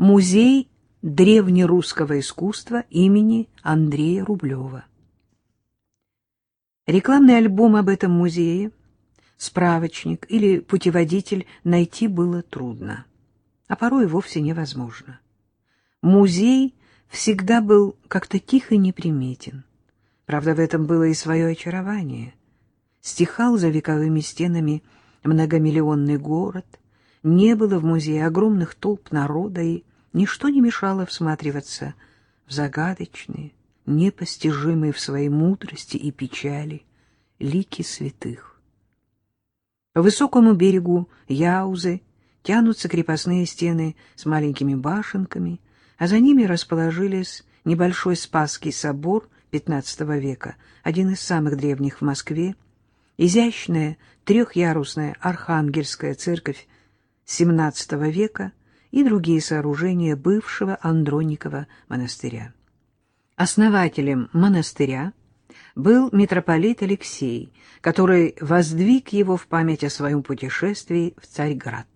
Музей древнерусского искусства имени Андрея Рублева. Рекламный альбом об этом музее, справочник или путеводитель найти было трудно, а порой вовсе невозможно. Музей всегда был как-то тихо неприметен. Правда, в этом было и свое очарование. Стихал за вековыми стенами многомиллионный город, не было в музее огромных толп народа, и ничто не мешало всматриваться в загадочные, непостижимые в своей мудрости и печали лики святых. По высокому берегу Яузы тянутся крепостные стены с маленькими башенками, а за ними расположились небольшой Спасский собор XV века, один из самых древних в Москве, изящная трехъярусная Архангельская церковь XVII века и другие сооружения бывшего Андроникова монастыря. Основателем монастыря был митрополит Алексей, который воздвиг его в память о своем путешествии в Царьград.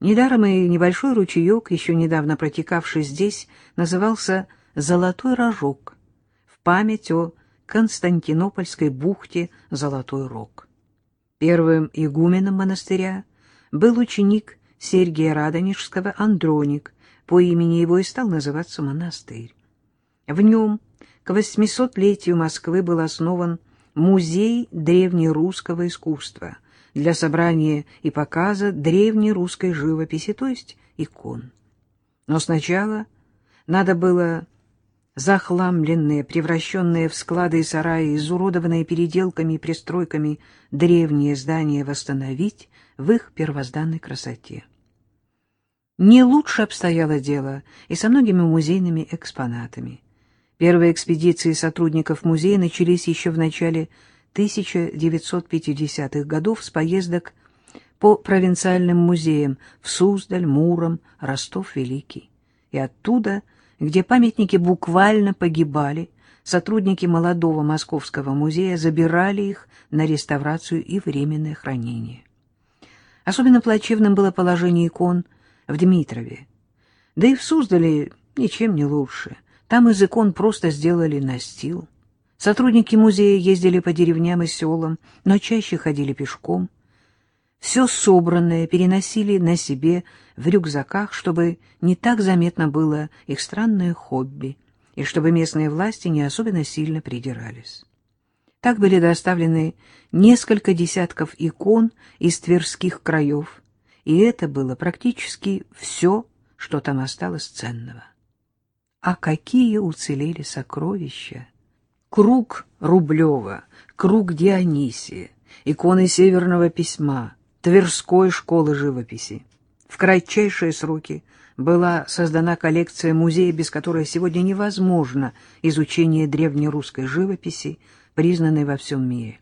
Недаром и небольшой ручеек, еще недавно протекавший здесь, назывался «Золотой рожок» в память о Константинопольской бухте Золотой Рог. Первым игуменом монастыря был ученик Сергия Радонежского Андроник, по имени его и стал называться монастырь. В нем к 800-летию Москвы был основан Музей древнерусского искусства для собрания и показа древнерусской живописи, то есть икон. Но сначала надо было захламленные, превращенные в склады и сараи, изуродованные переделками и пристройками древние здания восстановить в их первозданной красоте. Не лучше обстояло дело и со многими музейными экспонатами. Первые экспедиции сотрудников музея начались еще в начале 1950-х годов с поездок по провинциальным музеям в Суздаль, Муром, Ростов-Великий. И оттуда, где памятники буквально погибали, сотрудники молодого Московского музея забирали их на реставрацию и временное хранение. Особенно плачевным было положение икон в Дмитрове. Да и в Суздале ничем не лучше – там из икон просто сделали настил. Сотрудники музея ездили по деревням и селам, но чаще ходили пешком. Все собранное переносили на себе в рюкзаках, чтобы не так заметно было их странное хобби, и чтобы местные власти не особенно сильно придирались. Так были доставлены несколько десятков икон из тверских краев, и это было практически все, что там осталось ценного. А какие уцелели сокровища! Круг Рублева, круг Дионисия, иконы Северного письма, Тверской школы живописи. В кратчайшие сроки была создана коллекция музея, без которой сегодня невозможно изучение древнерусской живописи, признанной во всем мире.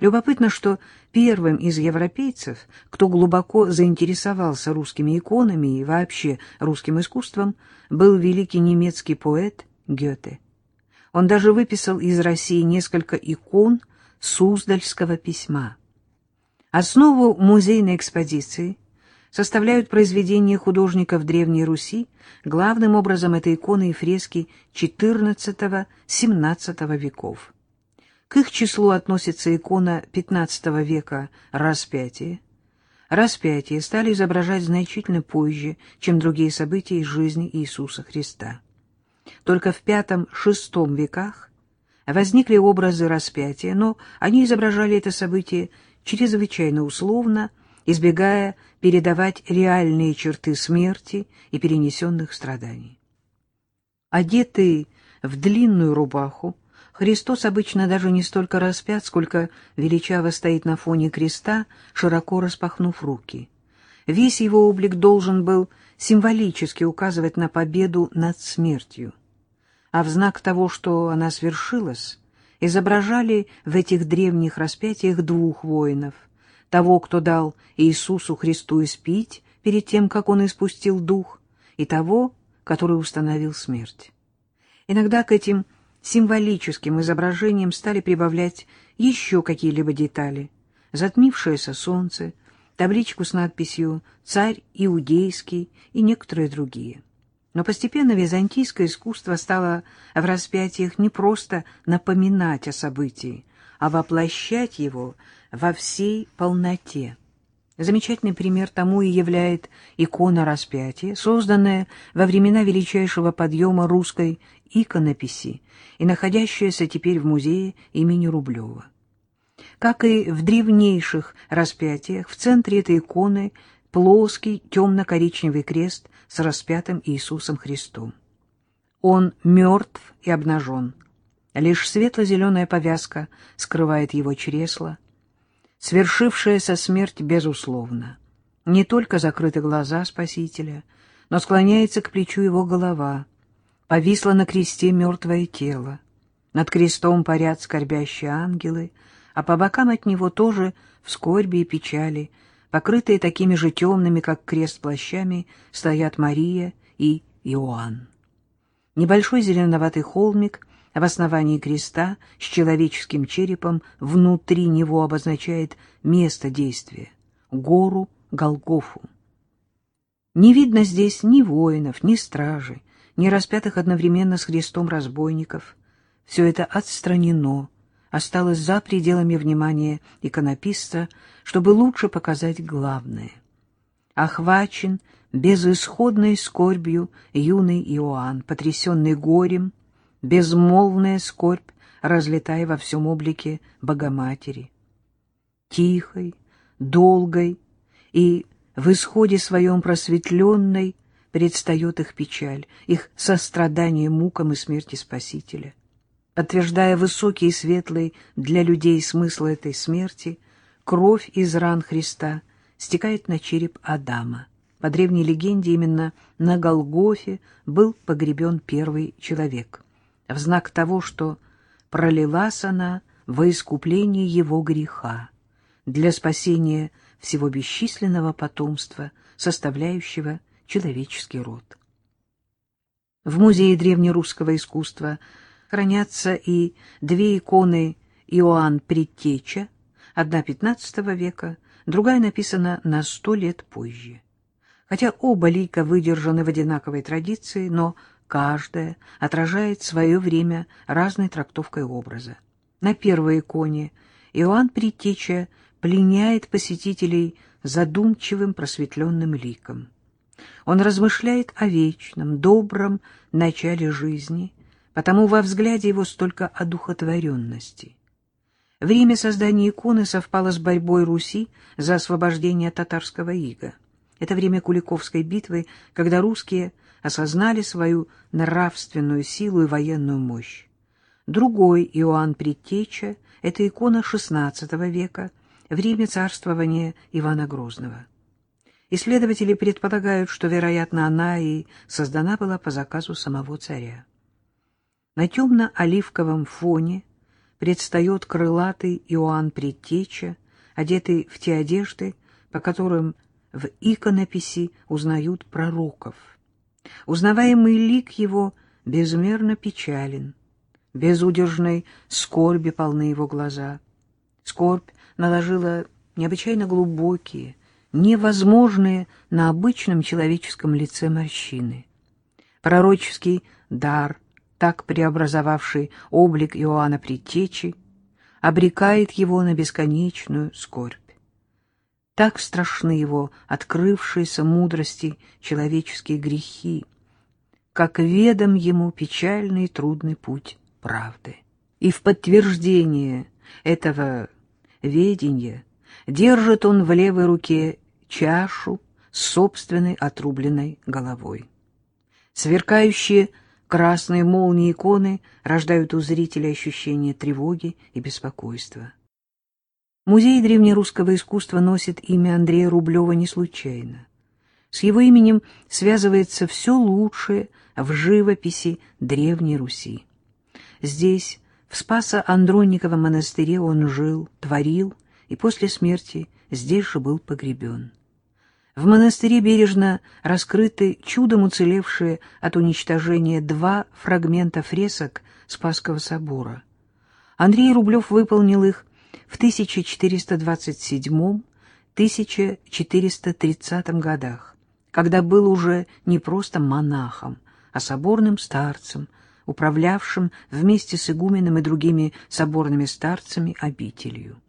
Любопытно, что первым из европейцев, кто глубоко заинтересовался русскими иконами и вообще русским искусством, был великий немецкий поэт Гёте. Он даже выписал из России несколько икон Суздальского письма. Основу музейной экспозиции составляют произведения художников Древней Руси, главным образом это иконы и фрески XIV-XVII веков. К их числу относится икона XV века «Распятие». Распятие стали изображать значительно позже, чем другие события из жизни Иисуса Христа. Только в V-VI веках возникли образы распятия, но они изображали это событие чрезвычайно условно, избегая передавать реальные черты смерти и перенесенных страданий. Одетый в длинную рубаху, Христос обычно даже не столько распят, сколько величаво стоит на фоне креста, широко распахнув руки. Весь его облик должен был символически указывать на победу над смертью. А в знак того, что она свершилась, изображали в этих древних распятиях двух воинов. Того, кто дал Иисусу Христу испить перед тем, как он испустил дух, и того, который установил смерть. Иногда к этим символическим изображением стали прибавлять еще какие-либо детали. Затмившееся солнце, табличку с надписью «Царь Иудейский» и некоторые другие. Но постепенно византийское искусство стало в распятиях не просто напоминать о событии, а воплощать его во всей полноте. Замечательный пример тому и являет икона распятия, созданная во времена величайшего подъема русской иконописи и находящаяся теперь в музее имени Рублева. Как и в древнейших распятиях, в центре этой иконы плоский темно-коричневый крест с распятым Иисусом Христом. Он мертв и обнажен. Лишь светло-зеленая повязка скрывает его чресло. Свершившаяся смерть безусловно. Не только закрыты глаза Спасителя, но склоняется к плечу его голова. Повисло на кресте мертвое тело. Над крестом парят скорбящие ангелы — а по бокам от него тоже в скорби и печали, покрытые такими же темными, как крест плащами, стоят Мария и Иоанн. Небольшой зеленоватый холмик в основании креста с человеческим черепом внутри него обозначает место действия — гору Голгофу. Не видно здесь ни воинов, ни стражи, ни распятых одновременно с Христом разбойников. Все это отстранено, осталось за пределами внимания иконописца, чтобы лучше показать главное. Охвачен безысходной скорбью юный Иоанн, потрясенный горем, безмолвная скорбь, разлетая во всем облике Богоматери. Тихой, долгой и в исходе своем просветленной предстает их печаль, их сострадание мукам и смерти Спасителя. Подтверждая высокий и светлый для людей смысл этой смерти, кровь из ран Христа стекает на череп Адама. По древней легенде именно на Голгофе был погребен первый человек, в знак того, что пролилась она во искупление его греха, для спасения всего бесчисленного потомства, составляющего человеческий род. В Музее древнерусского искусства – хранятся и две иконы Иоанн Предтеча, одна XV века, другая написана на сто лет позже. Хотя оба лика выдержаны в одинаковой традиции, но каждая отражает свое время разной трактовкой образа. На первой иконе Иоанн Предтеча пленяет посетителей задумчивым просветленным ликом. Он размышляет о вечном, добром начале жизни, потому во взгляде его столько одухотворенности. Время создания иконы совпало с борьбой Руси за освобождение татарского ига. Это время Куликовской битвы, когда русские осознали свою нравственную силу и военную мощь. Другой Иоанн Предтеча — это икона XVI века, время царствования Ивана Грозного. Исследователи предполагают, что, вероятно, она и создана была по заказу самого царя. На темно-оливковом фоне предстает крылатый Иоанн Предтеча, одетый в те одежды, по которым в иконописи узнают пророков. Узнаваемый лик его безмерно печален, безудержной скорби полны его глаза. Скорбь наложила необычайно глубокие, невозможные на обычном человеческом лице морщины. Пророческий дар — так преобразовавший облик Иоанна Предтечи, обрекает его на бесконечную скорбь. Так страшны его открывшиеся мудрости человеческие грехи, как ведом ему печальный и трудный путь правды. И в подтверждение этого ведения держит он в левой руке чашу с собственной отрубленной головой. Сверкающие Красные молнии иконы рождают у зрителя ощущение тревоги и беспокойства. Музей древнерусского искусства носит имя Андрея Рублева не случайно. С его именем связывается все лучшее в живописи Древней Руси. Здесь, в Спасо-Андронниковом монастыре, он жил, творил и после смерти здесь же был погребен. В монастыре бережно раскрыты чудом уцелевшие от уничтожения два фрагмента фресок Спасского собора. Андрей Рублев выполнил их в 1427 1430 годах, когда был уже не просто монахом, а соборным старцем, управлявшим вместе с игуменом и другими соборными старцами обителью.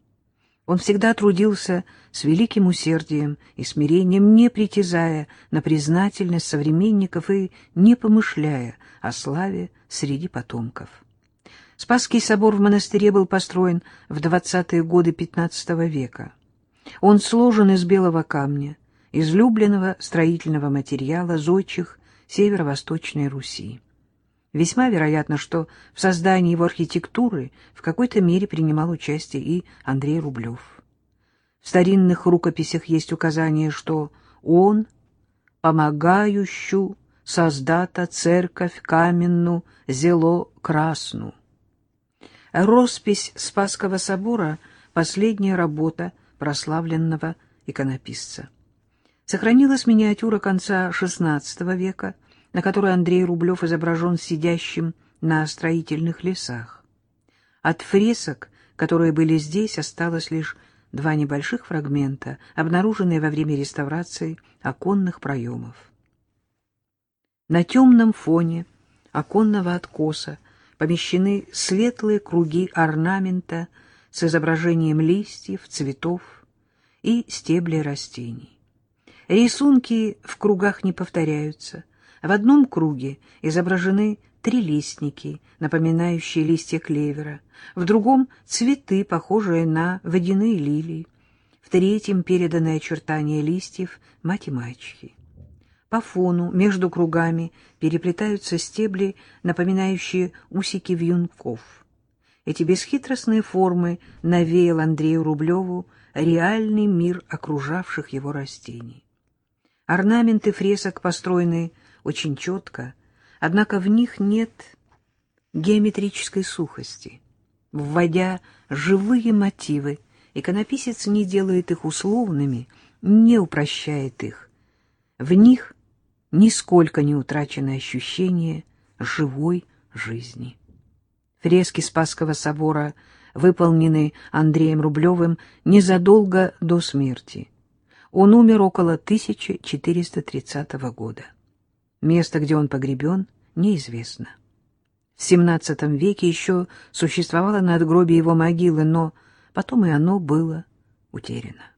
Он всегда трудился с великим усердием и смирением, не притязая на признательность современников и не помышляя о славе среди потомков. Спасский собор в монастыре был построен в 20-е годы XV века. Он сложен из белого камня, излюбленного строительного материала зодчих северо-восточной Руси. Весьма вероятно, что в создании его архитектуры в какой-то мере принимал участие и Андрей Рублев. В старинных рукописях есть указание, что он, помогающую создата церковь каменную зело красну. Роспись Спасского собора — последняя работа прославленного иконописца. Сохранилась миниатюра конца XVI века — на которой Андрей Рублев изображен сидящим на строительных лесах. От фресок, которые были здесь, осталось лишь два небольших фрагмента, обнаруженные во время реставрации оконных проемов. На темном фоне оконного откоса помещены светлые круги орнамента с изображением листьев, цветов и стеблей растений. Рисунки в кругах не повторяются — в одном круге изображены трилистники, напоминающие листья клевера, в другом — цветы, похожие на водяные лилии, в третьем — переданы очертания листьев мать и мачехи. По фону между кругами переплетаются стебли, напоминающие усики вьюнков. Эти бесхитростные формы навеял Андрею Рублеву реальный мир окружавших его растений. Орнаменты фресок построены очень четко, однако в них нет геометрической сухости. Вводя живые мотивы, иконописец не делает их условными, не упрощает их. В них нисколько не утрачено ощущение живой жизни. Фрески Спасского собора выполнены Андреем Рублевым незадолго до смерти. Он умер около 1430 года. Место, где он погребен, неизвестно. В XVII веке еще существовало надгробие его могилы, но потом и оно было утеряно.